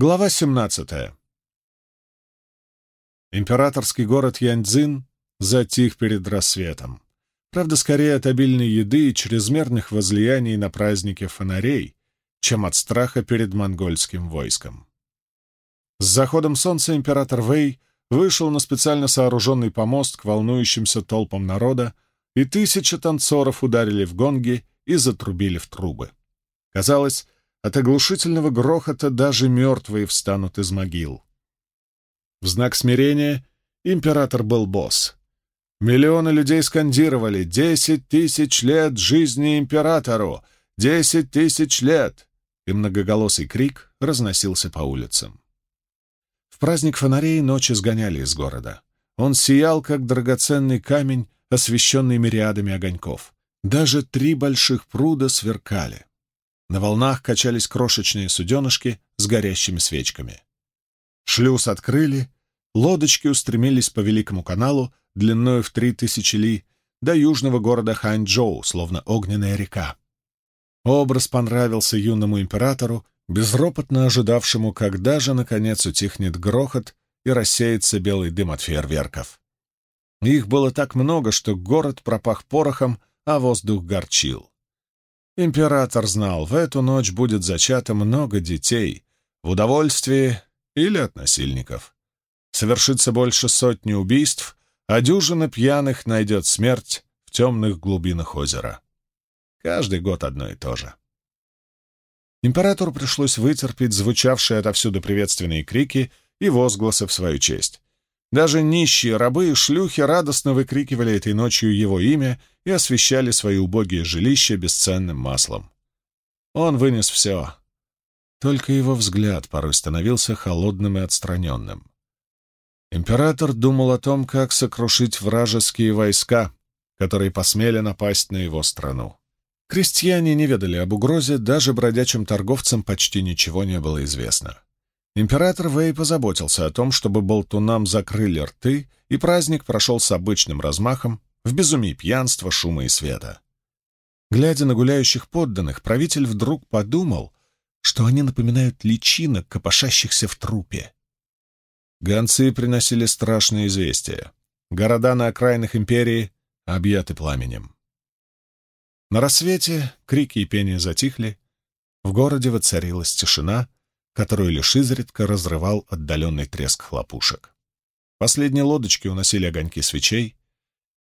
Глава 17. Императорский город Яньцзин затих перед рассветом. Правда, скорее от обильной еды и чрезмерных возлияний на празднике фонарей, чем от страха перед монгольским войском. С заходом солнца император Вэй вышел на специально сооруженный помост к волнующимся толпам народа, и тысячи танцоров ударили в гонги и затрубили в трубы. Казалось, от оглушительного грохота даже мертвые встанут из могил. В знак смирения император был босс. Миллионы людей скандировали «Десять тысяч лет жизни императору! Десять тысяч лет!» И многоголосый крик разносился по улицам. В праздник фонарей ночи сгоняли из города. Он сиял, как драгоценный камень, освещенный мириадами огоньков. Даже три больших пруда сверкали. На волнах качались крошечные суденышки с горящими свечками. Шлюз открыли, лодочки устремились по Великому каналу длиною в три тысячи ли до южного города Ханчжоу, словно огненная река. Образ понравился юному императору, безропотно ожидавшему, когда же, наконец, утихнет грохот и рассеется белый дым от фейерверков. Их было так много, что город пропах порохом, а воздух горчил. Император знал, в эту ночь будет зачато много детей, в удовольствии или от насильников. Совершится больше сотни убийств, а дюжина пьяных найдет смерть в темных глубинах озера. Каждый год одно и то же. Императору пришлось вытерпеть звучавшие отовсюду приветственные крики и возгласы в свою честь. Даже нищие рабы и шлюхи радостно выкрикивали этой ночью его имя и освещали свои убогие жилища бесценным маслом. Он вынес все. Только его взгляд порой становился холодным и отстраненным. Император думал о том, как сокрушить вражеские войска, которые посмели напасть на его страну. Крестьяне не ведали об угрозе, даже бродячим торговцам почти ничего не было известно. Император Вэй позаботился о том, чтобы болтунам закрыли рты, и праздник прошел с обычным размахом, в безумии пьянства, шума и света. Глядя на гуляющих подданных, правитель вдруг подумал, что они напоминают личинок, копошащихся в трупе. Гонцы приносили страшные известия. Города на окраинах империи объяты пламенем. На рассвете крики и пение затихли, в городе воцарилась тишина, которую лишь изредка разрывал отдаленный треск хлопушек. Последние лодочки уносили огоньки свечей,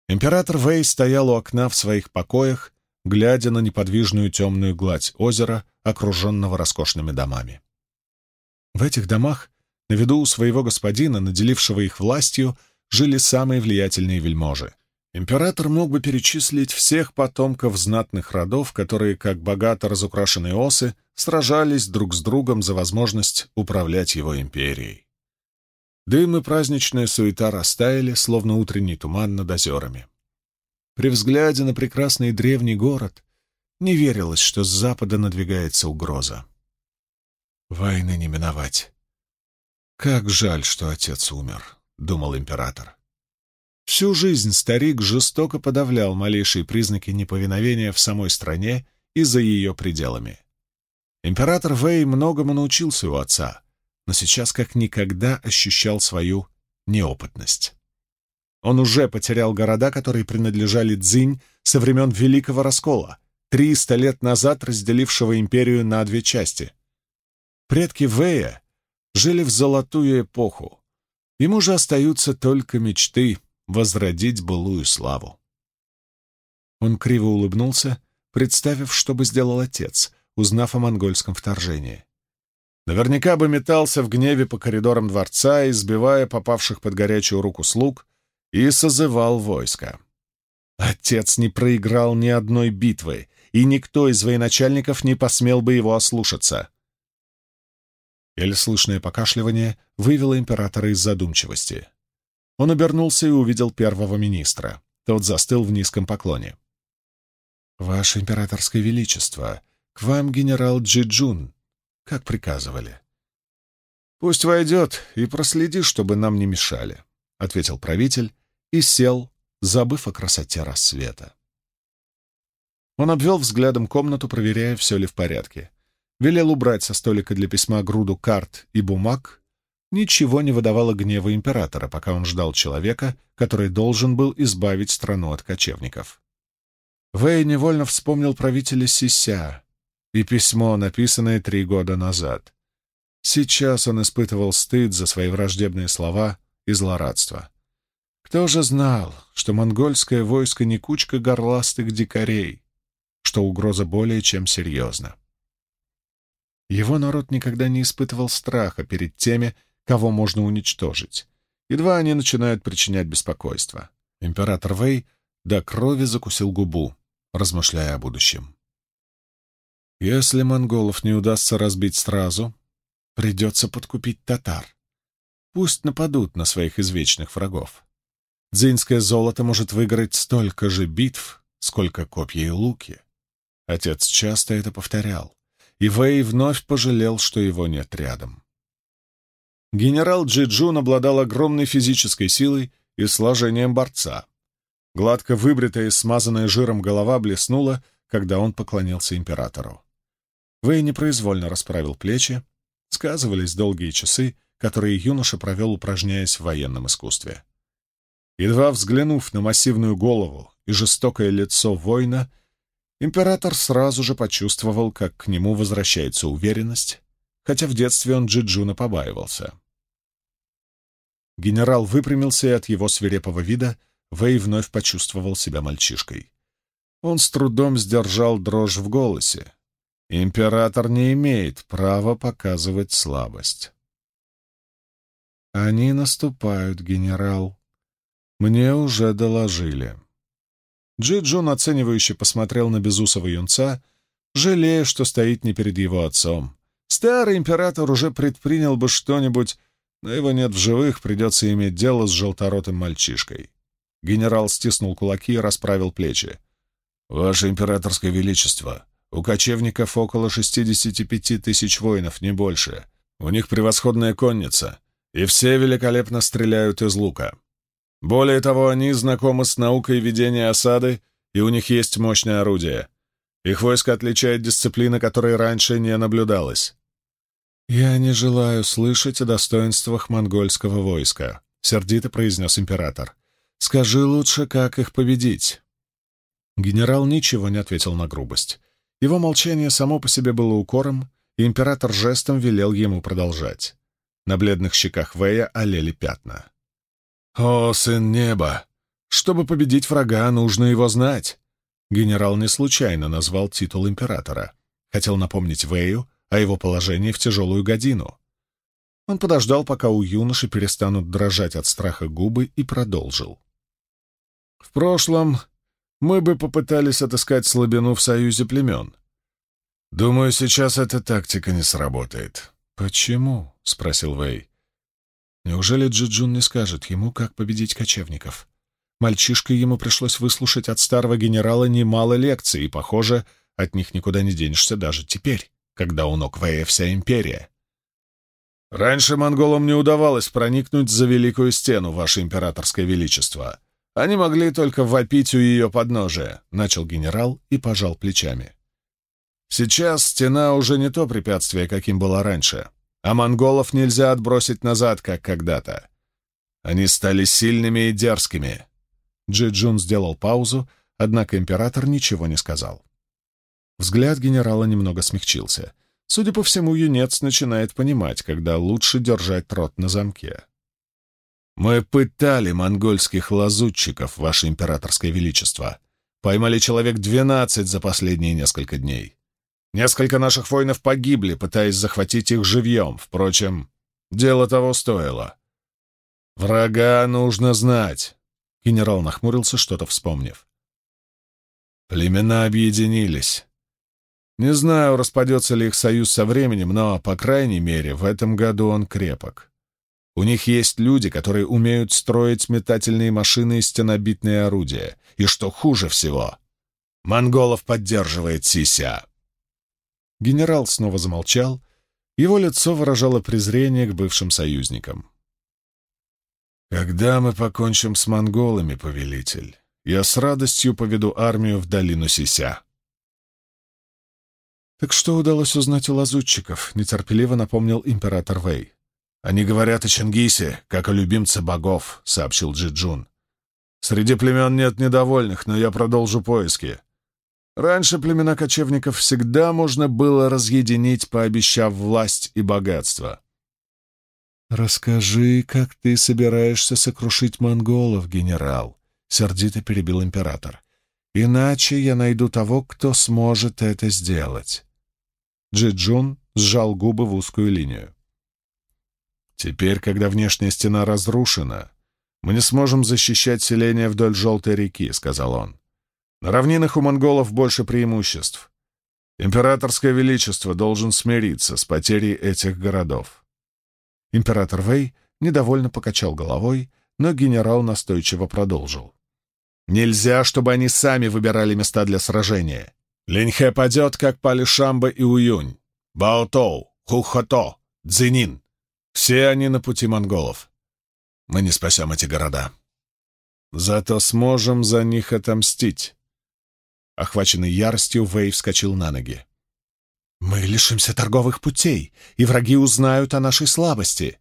Император Вэй стоял у окна в своих покоях, глядя на неподвижную темную гладь озера, окруженного роскошными домами. В этих домах, на виду у своего господина, наделившего их властью, жили самые влиятельные вельможи. Император мог бы перечислить всех потомков знатных родов, которые, как богато разукрашенные осы, сражались друг с другом за возможность управлять его империей. Дым и праздничная суета растаяли, словно утренний туман над озерами. При взгляде на прекрасный древний город не верилось, что с запада надвигается угроза. Войны не миновать. «Как жаль, что отец умер», — думал император. Всю жизнь старик жестоко подавлял малейшие признаки неповиновения в самой стране и за ее пределами. Император Вэй многому научился у отца, но сейчас как никогда ощущал свою неопытность. Он уже потерял города, которые принадлежали Цзинь со времен Великого Раскола, триста лет назад разделившего империю на две части. Предки Вэя жили в золотую эпоху. Ему же остаются только мечты возродить былую славу. Он криво улыбнулся, представив, что бы сделал отец, узнав о монгольском вторжении. Наверняка бы метался в гневе по коридорам дворца, избивая попавших под горячую руку слуг, и созывал войско. Отец не проиграл ни одной битвы, и никто из военачальников не посмел бы его ослушаться. Еле слышное покашливание вывело императора из задумчивости. Он обернулся и увидел первого министра. Тот застыл в низком поклоне. «Ваше императорское величество, к вам генерал Джиджун», как приказывали. «Пусть войдет и проследи, чтобы нам не мешали», — ответил правитель и сел, забыв о красоте рассвета. Он обвел взглядом комнату, проверяя, все ли в порядке. велел убрать со столика для письма груду карт и бумаг, ничего не выдавало гнева императора, пока он ждал человека, который должен был избавить страну от кочевников. Вэй невольно вспомнил правителя Сися и письмо, написанное три года назад. Сейчас он испытывал стыд за свои враждебные слова и злорадство. Кто же знал, что монгольское войско не кучка горластых дикарей, что угроза более чем серьезна? Его народ никогда не испытывал страха перед теми, кого можно уничтожить. Едва они начинают причинять беспокойство. Император Вэй до крови закусил губу, размышляя о будущем. Если монголов не удастся разбить сразу, придется подкупить татар. Пусть нападут на своих извечных врагов. Дзинское золото может выиграть столько же битв, сколько копья и луки. Отец часто это повторял, и Вэй вновь пожалел, что его нет рядом. Генерал Джиджун обладал огромной физической силой и сложением борца. Гладко выбритая и смазанная жиром голова блеснула, когда он поклонился императору. Вэй непроизвольно расправил плечи, сказывались долгие часы, которые юноша провел, упражняясь в военном искусстве. Едва взглянув на массивную голову и жестокое лицо воина, император сразу же почувствовал, как к нему возвращается уверенность, хотя в детстве он Джиджуна побаивался. Генерал выпрямился, и от его свирепого вида Вэй вновь почувствовал себя мальчишкой. Он с трудом сдержал дрожь в голосе. Император не имеет права показывать слабость. «Они наступают, генерал. Мне уже доложили». Джи Джун оценивающе посмотрел на безусого юнца, жалея, что стоит не перед его отцом. Старый император уже предпринял бы что-нибудь но его нет в живых, придется иметь дело с желторотым мальчишкой. Генерал стиснул кулаки и расправил плечи. «Ваше императорское величество, у кочевников около 65 тысяч воинов, не больше. У них превосходная конница, и все великолепно стреляют из лука. Более того, они знакомы с наукой ведения осады, и у них есть мощное орудие. Их войско отличает дисциплина, которой раньше не наблюдалось. «Я не желаю слышать о достоинствах монгольского войска», — сердито произнес император. «Скажи лучше, как их победить». Генерал ничего не ответил на грубость. Его молчание само по себе было укором, и император жестом велел ему продолжать. На бледных щеках Вэя олели пятна. «О, сын неба! Чтобы победить врага, нужно его знать!» Генерал не случайно назвал титул императора. Хотел напомнить Вэю, о его положении в тяжелую годину. Он подождал, пока у юноши перестанут дрожать от страха губы, и продолжил. «В прошлом мы бы попытались отыскать слабину в союзе племен. Думаю, сейчас эта тактика не сработает». «Почему?» — спросил Вэй. «Неужели Джиджун не скажет ему, как победить кочевников?» Мальчишкой ему пришлось выслушать от старого генерала немало лекций, и, похоже, от них никуда не денешься даже теперь когда у ног Вэя вся империя. Раньше монголам не удавалось проникнуть за Великую Стену, Ваше Императорское Величество. Они могли только вопить у ее подножия, — начал генерал и пожал плечами. Сейчас стена уже не то препятствие, каким была раньше, а монголов нельзя отбросить назад, как когда-то. Они стали сильными и дерзкими. Джи Джун сделал паузу, однако император ничего не сказал. Взгляд генерала немного смягчился. Судя по всему, юнец начинает понимать, когда лучше держать рот на замке. «Мы пытали монгольских лазутчиков, Ваше Императорское Величество. Поймали человек двенадцать за последние несколько дней. Несколько наших воинов погибли, пытаясь захватить их живьем. Впрочем, дело того стоило. Врага нужно знать». Генерал нахмурился, что-то вспомнив. Племена объединились. Не знаю, распадется ли их союз со временем, но, по крайней мере, в этом году он крепок. У них есть люди, которые умеют строить метательные машины и стенобитные орудия. И что хуже всего, монголов поддерживает Сися. Генерал снова замолчал. Его лицо выражало презрение к бывшим союзникам. «Когда мы покончим с монголами, повелитель, я с радостью поведу армию в долину Сися», «Так что удалось узнать у лазутчиков?» — нетерпеливо напомнил император Вэй. «Они говорят о Чингисе, как о любимце богов», — сообщил Джиджун. «Среди племен нет недовольных, но я продолжу поиски. Раньше племена кочевников всегда можно было разъединить, пообещав власть и богатство». «Расскажи, как ты собираешься сокрушить монголов, генерал?» — сердито перебил император. «Иначе я найду того, кто сможет это сделать». Джиджун сжал губы в узкую линию. «Теперь, когда внешняя стена разрушена, мы не сможем защищать селение вдоль Желтой реки», — сказал он. «На равнинах у монголов больше преимуществ. Императорское величество должен смириться с потерей этих городов». Император Вэй недовольно покачал головой, но генерал настойчиво продолжил. «Нельзя, чтобы они сами выбирали места для сражения. Линьхэ падет, как пали Шамба и Уюнь, Баотоу, Хухото, Цзинин. Все они на пути монголов. Мы не спасем эти города. Зато сможем за них отомстить. Охваченный яростью, Вэй вскочил на ноги. «Мы лишимся торговых путей, и враги узнают о нашей слабости.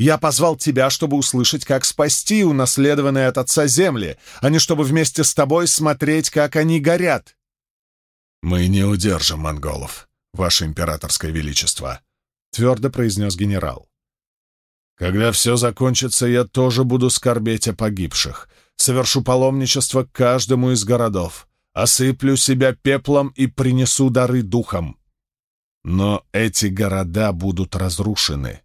Я позвал тебя, чтобы услышать, как спасти унаследованные от отца земли, а не чтобы вместе с тобой смотреть, как они горят. «Мы не удержим монголов, ваше императорское величество», — твердо произнес генерал. «Когда все закончится, я тоже буду скорбеть о погибших, совершу паломничество к каждому из городов, осыплю себя пеплом и принесу дары духам. Но эти города будут разрушены.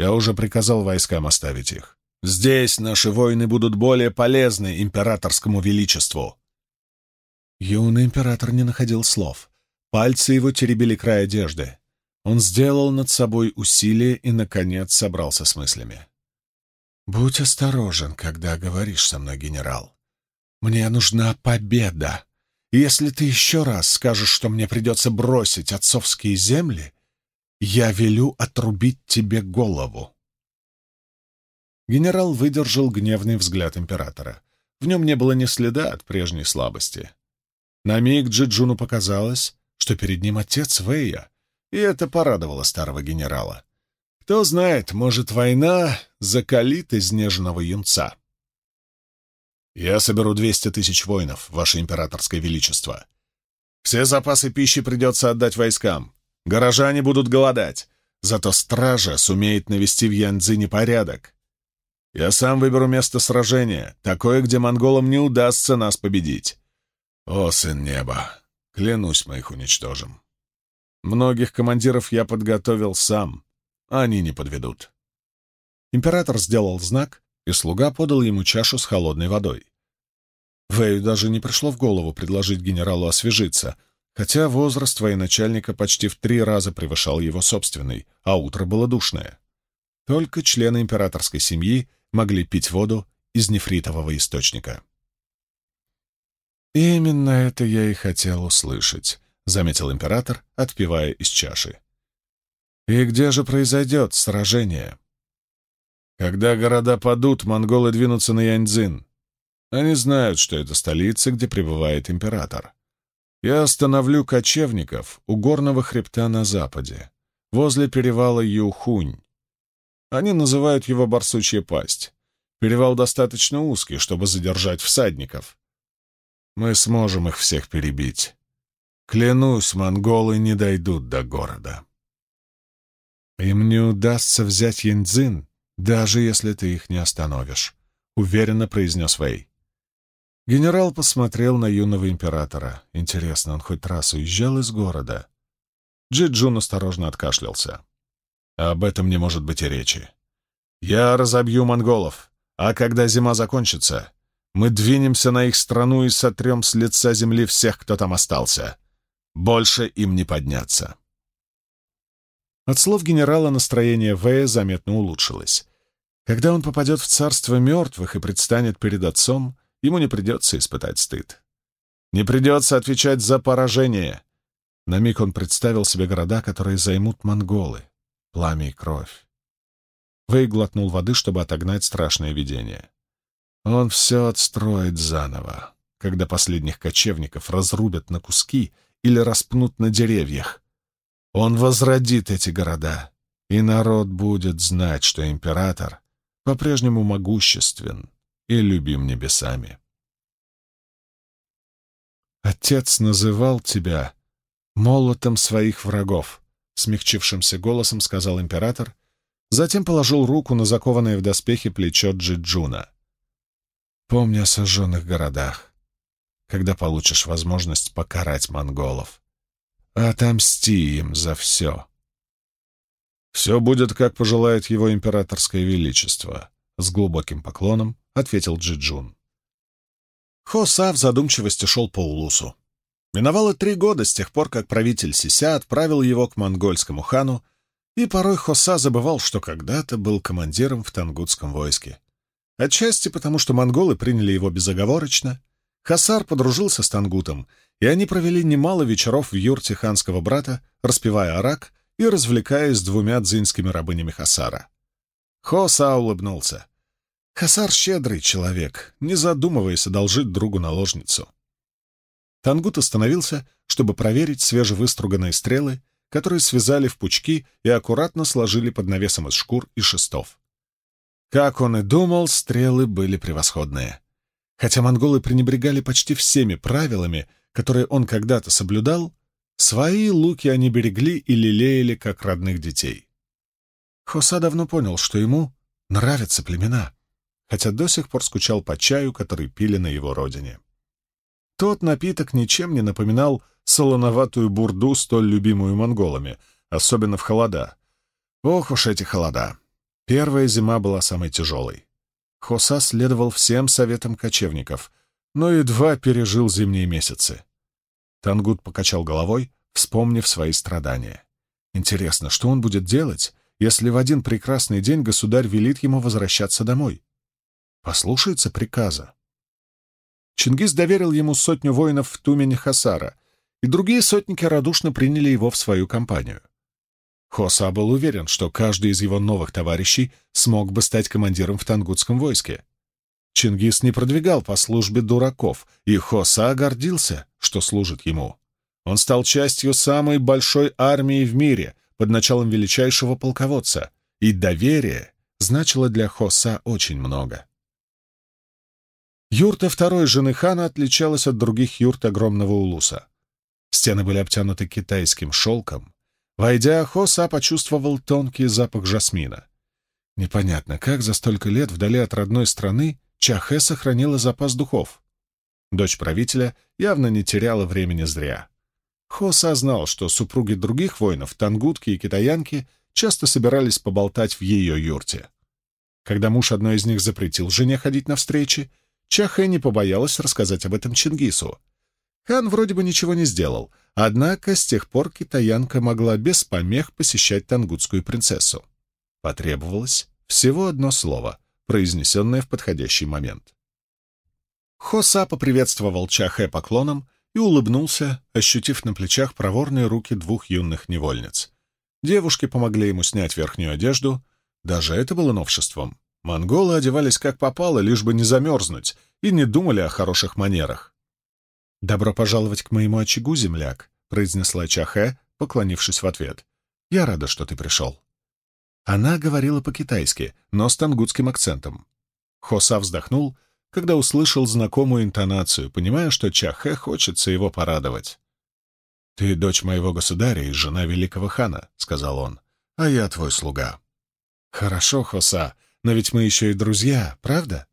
Я уже приказал войскам оставить их. Здесь наши воины будут более полезны императорскому величеству. Юный император не находил слов. Пальцы его теребили край одежды. Он сделал над собой усилие и, наконец, собрался с мыслями. «Будь осторожен, когда говоришь со мной, генерал. Мне нужна победа. Если ты еще раз скажешь, что мне придется бросить отцовские земли, я велю отрубить тебе голову». Генерал выдержал гневный взгляд императора. В нем не было ни следа от прежней слабости. На миг Джиджуну показалось, что перед ним отец Вэя, и это порадовало старого генерала. Кто знает, может, война закалит изнеженного юнца. «Я соберу двести тысяч воинов, ваше императорское величество. Все запасы пищи придется отдать войскам. Горожане будут голодать, зато стража сумеет навести в Янцзине порядок. Я сам выберу место сражения, такое, где монголам не удастся нас победить. О, сын неба, клянусь, мы их уничтожим. Многих командиров я подготовил сам, они не подведут. Император сделал знак, и слуга подал ему чашу с холодной водой. Вэю даже не пришло в голову предложить генералу освежиться, хотя возраст военачальника почти в три раза превышал его собственный, а утро было душное. Только члены императорской семьи могли пить воду из нефритового источника. «Именно это я и хотел услышать», — заметил император, отпивая из чаши. «И где же произойдет сражение?» «Когда города падут, монголы двинутся на Яньцзин. Они знают, что это столица, где пребывает император. Я остановлю кочевников у горного хребта на западе, возле перевала Юхунь. Они называют его Барсучья пасть. Перевал достаточно узкий, чтобы задержать всадников» Мы сможем их всех перебить. Клянусь, монголы не дойдут до города. Им не удастся взять Яньцзин, даже если ты их не остановишь, — уверенно произнес Вэй. Генерал посмотрел на юного императора. Интересно, он хоть раз уезжал из города? Джи-Джун осторожно откашлялся. Об этом не может быть и речи. Я разобью монголов, а когда зима закончится, мы двинемся на их страну и сотрем с лица земли всех, кто там остался. Больше им не подняться. От слов генерала настроение Вэя заметно улучшилось. Когда он попадет в царство мертвых и предстанет перед отцом, ему не придется испытать стыд. Не придется отвечать за поражение. На миг он представил себе города, которые займут монголы. Пламя и кровь. Вэй глотнул воды, чтобы отогнать страшное видение. Он все отстроит заново, когда последних кочевников разрубят на куски или распнут на деревьях. Он возродит эти города, и народ будет знать, что император по-прежнему могуществен и любим небесами. Отец называл тебя молотом своих врагов, смягчившимся голосом сказал император, затем положил руку на закованное в доспехи плечо Джиджуна. Помни о сожженных городах, когда получишь возможность покарать монголов. Отомсти им за все. «Все будет, как пожелает его императорское величество», — с глубоким поклоном ответил Джиджун. Хоса в задумчивости шел по улусу. Миновало три года с тех пор, как правитель Сися отправил его к монгольскому хану, и порой Хоса забывал, что когда-то был командиром в тангутском войске. Отчасти потому, что монголы приняли его безоговорочно, Хасар подружился с Тангутом, и они провели немало вечеров в юрте ханского брата, распевая арак и развлекаясь с двумя дзинскими рабынями Хасара. Хоса улыбнулся. Хасар щедрый человек, не задумываясь, одолжит другу наложницу. Тангут остановился, чтобы проверить свежевыструганные стрелы, которые связали в пучки и аккуратно сложили под навесом из шкур и шестов. Как он и думал, стрелы были превосходные. Хотя монголы пренебрегали почти всеми правилами, которые он когда-то соблюдал, свои луки они берегли и лелеяли, как родных детей. Хоса давно понял, что ему нравятся племена — хотя до сих пор скучал по чаю, который пили на его родине. Тот напиток ничем не напоминал солоноватую бурду, столь любимую монголами, особенно в холода. Ох уж эти холода! Первая зима была самой тяжелой. Хоса следовал всем советам кочевников, но едва пережил зимние месяцы. Тангут покачал головой, вспомнив свои страдания. Интересно, что он будет делать, если в один прекрасный день государь велит ему возвращаться домой? Послушается приказа. Чингис доверил ему сотню воинов в Тумене Хасара, и другие сотники радушно приняли его в свою компанию. Хоса был уверен, что каждый из его новых товарищей смог бы стать командиром в тангутском войске. Чингис не продвигал по службе дураков, и Хоса гордился, что служит ему. Он стал частью самой большой армии в мире под началом величайшего полководца, и доверие значило для Хоса очень много. Юрта второй жены хана отличалась от других юрт огромного улуса. Стены были обтянуты китайским шелком. Войдя, Хоса почувствовал тонкий запах жасмина. Непонятно, как за столько лет вдали от родной страны Чахе сохранила запас духов. Дочь правителя явно не теряла времени зря. Хоса знал, что супруги других воинов, тангутки и китаянки, часто собирались поболтать в ее юрте. Когда муж одной из них запретил жене ходить на встречи, Чахэ не побоялась рассказать об этом Чингису. Хан вроде бы ничего не сделал, однако с тех пор китаянка могла без помех посещать тангутскую принцессу. Потребовалось всего одно слово, произнесенное в подходящий момент. Хоса поприветствовал Чахэ поклоном и улыбнулся, ощутив на плечах проворные руки двух юных невольниц. Девушки помогли ему снять верхнюю одежду, даже это было новшеством. Монголы одевались как попало, лишь бы не замерзнуть, и не думали о хороших манерах. «Добро пожаловать к моему очагу, земляк», — произнесла Чахэ, поклонившись в ответ. «Я рада, что ты пришел». Она говорила по-китайски, но с тангутским акцентом. Хоса вздохнул, когда услышал знакомую интонацию, понимая, что Чахэ хочется его порадовать. «Ты дочь моего государя и жена великого хана», — сказал он, — «а я твой слуга». «Хорошо, Хоса, но ведь мы еще и друзья, правда?»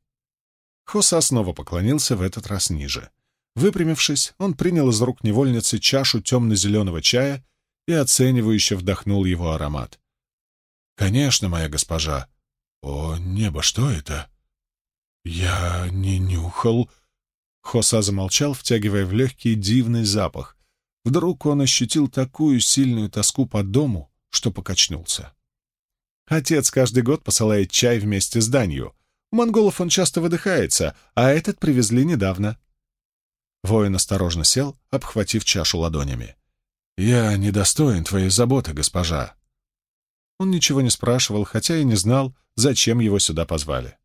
Хоса снова поклонился в этот раз ниже. Выпрямившись, он принял из рук невольницы чашу темно-зеленого чая и оценивающе вдохнул его аромат. «Конечно, моя госпожа». «О, небо, что это?» «Я не нюхал...» Хоса замолчал, втягивая в легкий дивный запах. Вдруг он ощутил такую сильную тоску по дому, что покачнулся. Отец каждый год посылает чай вместе с данью. У монголов он часто выдыхается, а этот привезли недавно. Воин осторожно сел, обхватив чашу ладонями. «Я недостоин твоей заботы, госпожа». Он ничего не спрашивал, хотя и не знал, зачем его сюда позвали.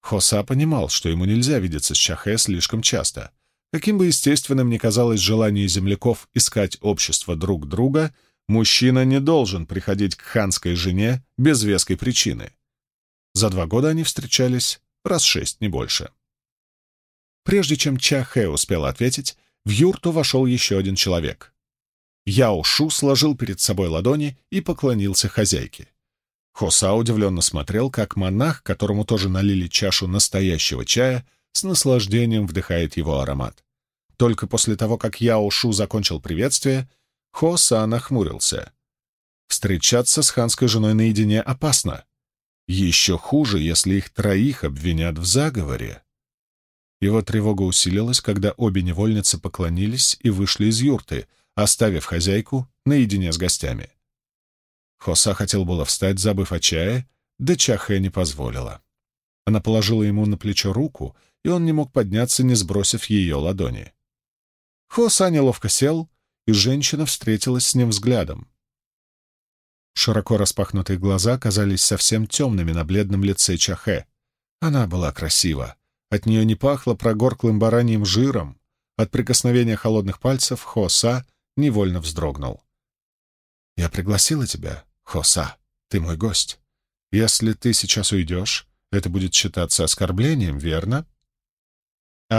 Хоса понимал, что ему нельзя видеться с Чахе слишком часто. Каким бы естественным ни казалось желание земляков искать общество друг друга, мужчина не должен приходить к ханской жене без веской причины. За два года они встречались раз шесть, не больше. Прежде чем Ча Хэ успел ответить, в юрту вошел еще один человек. Яо Шу сложил перед собой ладони и поклонился хозяйке. Хоса удивленно смотрел, как монах, которому тоже налили чашу настоящего чая, с наслаждением вдыхает его аромат. Только после того, как Яо Шу закончил приветствие, Хоса нахмурился. Встречаться с ханской женой наедине опасно. Еще хуже, если их троих обвинят в заговоре. Его тревога усилилась, когда обе невольницы поклонились и вышли из юрты, оставив хозяйку наедине с гостями. Хоса хотел было встать, забыв о чае, да Чахэ не позволила. Она положила ему на плечо руку, и он не мог подняться, не сбросив ее ладони. Хоса неловко сел, и женщина встретилась с ним взглядом. Широко распахнутые глаза казались совсем темными на бледном лице Чахэ. Она была красива. От нее не пахло прогорклым бараньим жиром. От прикосновения холодных пальцев Хоса невольно вздрогнул. «Я пригласила тебя, Хоса, ты мой гость. Если ты сейчас уйдешь, это будет считаться оскорблением, верно?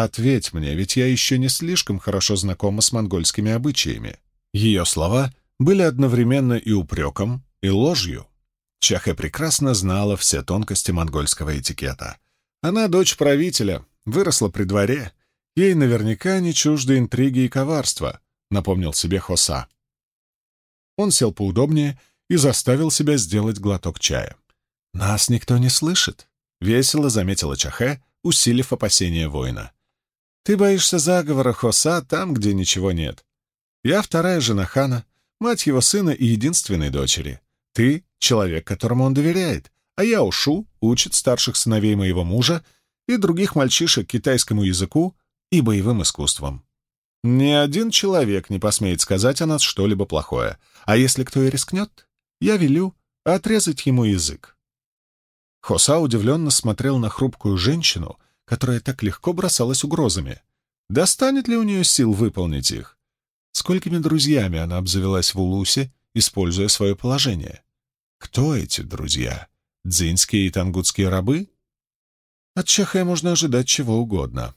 Ответь мне, ведь я еще не слишком хорошо знакома с монгольскими обычаями. Ее слова были одновременно и упреком, и ложью. Чахэ прекрасно знала все тонкости монгольского этикета. Она дочь правителя, выросла при дворе. Ей наверняка не чужды интриги и коварства, напомнил себе Хоса. Он сел поудобнее и заставил себя сделать глоток чая. «Нас никто не слышит», — весело заметила Чахе, усилив опасения воина. «Ты боишься заговора Хоса там, где ничего нет. Я вторая жена хана, мать его сына и единственной дочери. Ты — человек, которому он доверяет, а я Ушу учит старших сыновей моего мужа и других мальчишек китайскому языку и боевым искусствам. Ни один человек не посмеет сказать о нас что-либо плохое, а если кто и рискнет, я велю отрезать ему язык. Хоса удивленно смотрел на хрупкую женщину, которая так легко бросалась угрозами. Достанет ли у нее сил выполнить их? Сколькими друзьями она обзавелась в Улусе, используя свое положение? Кто эти друзья? Дзинские и тангутские рабы? От Чахэ можно ожидать чего угодно.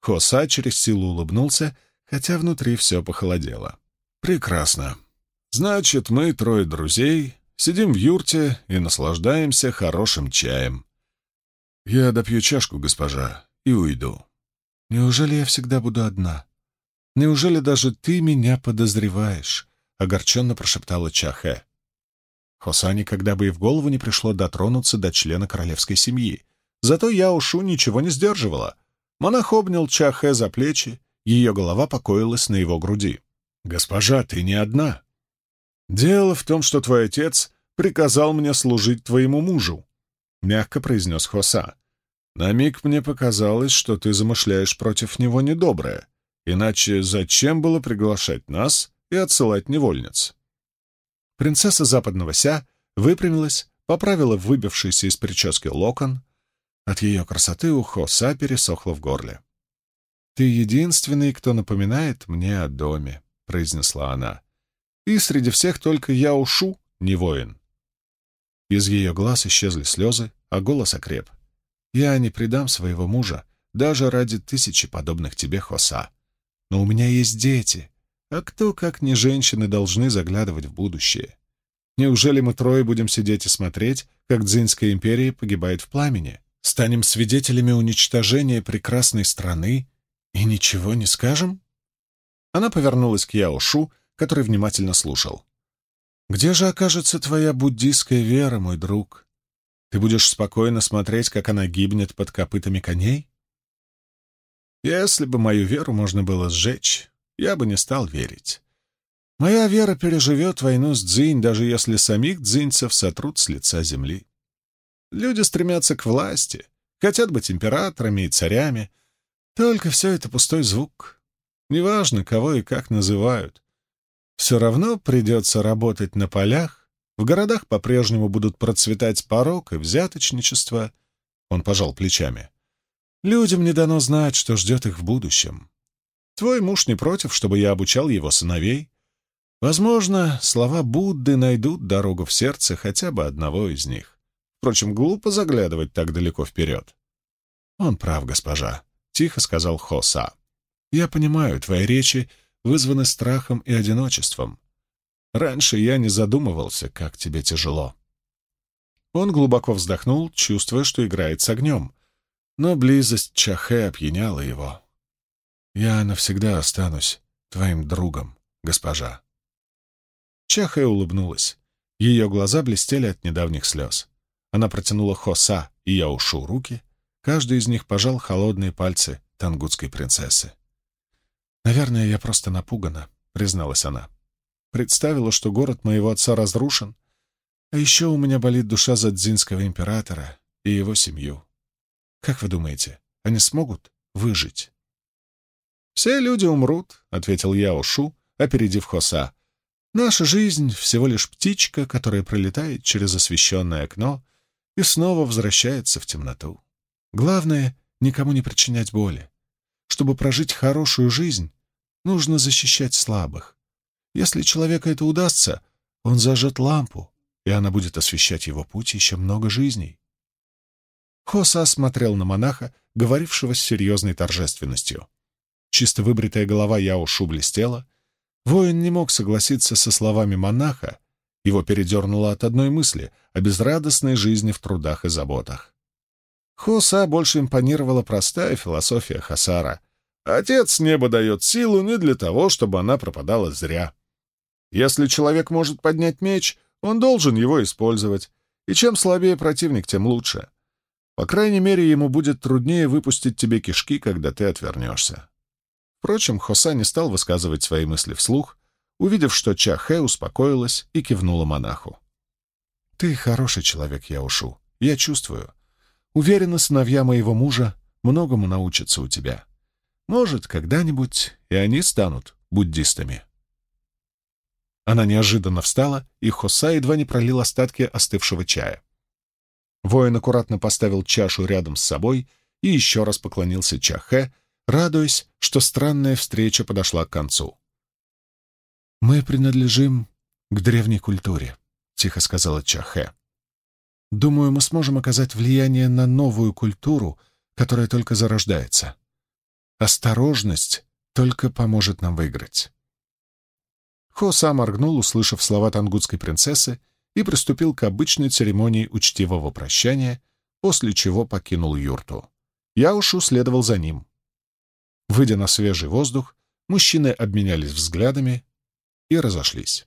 Хоса через силу улыбнулся, хотя внутри все похолодело. «Прекрасно. Значит, мы, трое друзей, сидим в юрте и наслаждаемся хорошим чаем. Я допью чашку, госпожа, и уйду. Неужели я всегда буду одна? Неужели даже ты меня подозреваешь?» — огорченно прошептала Чахе. Хоса никогда бы и в голову не пришло дотронуться до члена королевской семьи. Зато Яушу ничего не сдерживала. Монах обнял Чахе за плечи, ее голова покоилась на его груди. «Госпожа, ты не одна. «Дело в том, что твой отец приказал мне служить твоему мужу», — мягко произнес Хоса. «На миг мне показалось, что ты замышляешь против него недоброе. Иначе зачем было приглашать нас и отсылать невольниц?» Принцесса западного Ся выпрямилась, поправила выбившийся из прически локон. От ее красоты у Хоса пересохло в горле. «Ты единственный, кто напоминает мне о доме», — произнесла она и среди всех только я ушу, не воин. Из ее глаз исчезли слезы, а голос окреп. «Я не предам своего мужа, даже ради тысячи подобных тебе, Хоса. Но у меня есть дети, а кто, как не женщины, должны заглядывать в будущее? Неужели мы трое будем сидеть и смотреть, как Дзинская империя погибает в пламени? Станем свидетелями уничтожения прекрасной страны и ничего не скажем?» Она повернулась к Яошу, который внимательно слушал. «Где же окажется твоя буддийская вера, мой друг? Ты будешь спокойно смотреть, как она гибнет под копытами коней?» «Если бы мою веру можно было сжечь, я бы не стал верить. Моя вера переживет войну с Дзинь, даже если самих дзиньцев сотрут с лица земли. Люди стремятся к власти, хотят быть императорами и царями. Только все это пустой звук. Неважно, кого и как называют. Все равно придется работать на полях, в городах по-прежнему будут процветать порок и взяточничество. Он пожал плечами. Людям не дано знать, что ждет их в будущем. Твой муж не против, чтобы я обучал его сыновей. Возможно, слова Будды найдут дорогу в сердце хотя бы одного из них. Впрочем, глупо заглядывать так далеко вперед. «Он прав, госпожа», — тихо сказал Хоса. «Я понимаю, твои речи вызваны страхом и одиночеством. Раньше я не задумывался, как тебе тяжело». Он глубоко вздохнул, чувствуя, что играет с огнем, но близость Чахе опьяняла его. «Я навсегда останусь твоим другом, госпожа». Чахэ улыбнулась. Ее глаза блестели от недавних слез. Она протянула Хоса и Яушу руки. Каждый из них пожал холодные пальцы тангутской принцессы. «Наверное, я просто напугана», — призналась она. «Представила, что город моего отца разрушен, а еще у меня болит душа за дзинского императора и его семью. Как вы думаете, они смогут выжить?» «Все люди умрут», — ответил Яошу, опередив Хоса. «Наша жизнь — всего лишь птичка, которая пролетает через освещенное окно и снова возвращается в темноту. Главное — никому не причинять боли. Чтобы прожить хорошую жизнь, нужно защищать слабых. Если человеку это удастся, он зажжет лампу, и она будет освещать его путь еще много жизней». Хоса смотрел на монаха, говорившего с серьезной торжественностью. Чисто выбритая голова Яошу блестела. Воин не мог согласиться со словами монаха. Его передернуло от одной мысли о безрадостной жизни в трудах и заботах. Хоса больше импонировала простая философия Хасара. Отец неба дает силу не для того, чтобы она пропадала зря. Если человек может поднять меч, он должен его использовать, и чем слабее противник, тем лучше. По крайней мере, ему будет труднее выпустить тебе кишки, когда ты отвернешься. Впрочем, Хоса не стал высказывать свои мысли вслух, увидев, что Чахэ успокоилась и кивнула монаху. «Ты хороший человек, Яушу, я чувствую. Уверена, сыновья моего мужа многому научатся у тебя. Может, когда-нибудь и они станут буддистами». Она неожиданно встала, и Хоса едва не пролил остатки остывшего чая. Воин аккуратно поставил чашу рядом с собой и еще раз поклонился Чахэ, радуясь, что странная встреча подошла к концу. «Мы принадлежим к древней культуре», — тихо сказала Чахе. «Думаю, мы сможем оказать влияние на новую культуру, которая только зарождается. Осторожность только поможет нам выиграть». Хоса моргнул, услышав слова тангутской принцессы, и приступил к обычной церемонии учтивого прощания, после чего покинул юрту. Яушу следовал за ним. Выйдя на свежий воздух, мужчины обменялись взглядами и разошлись.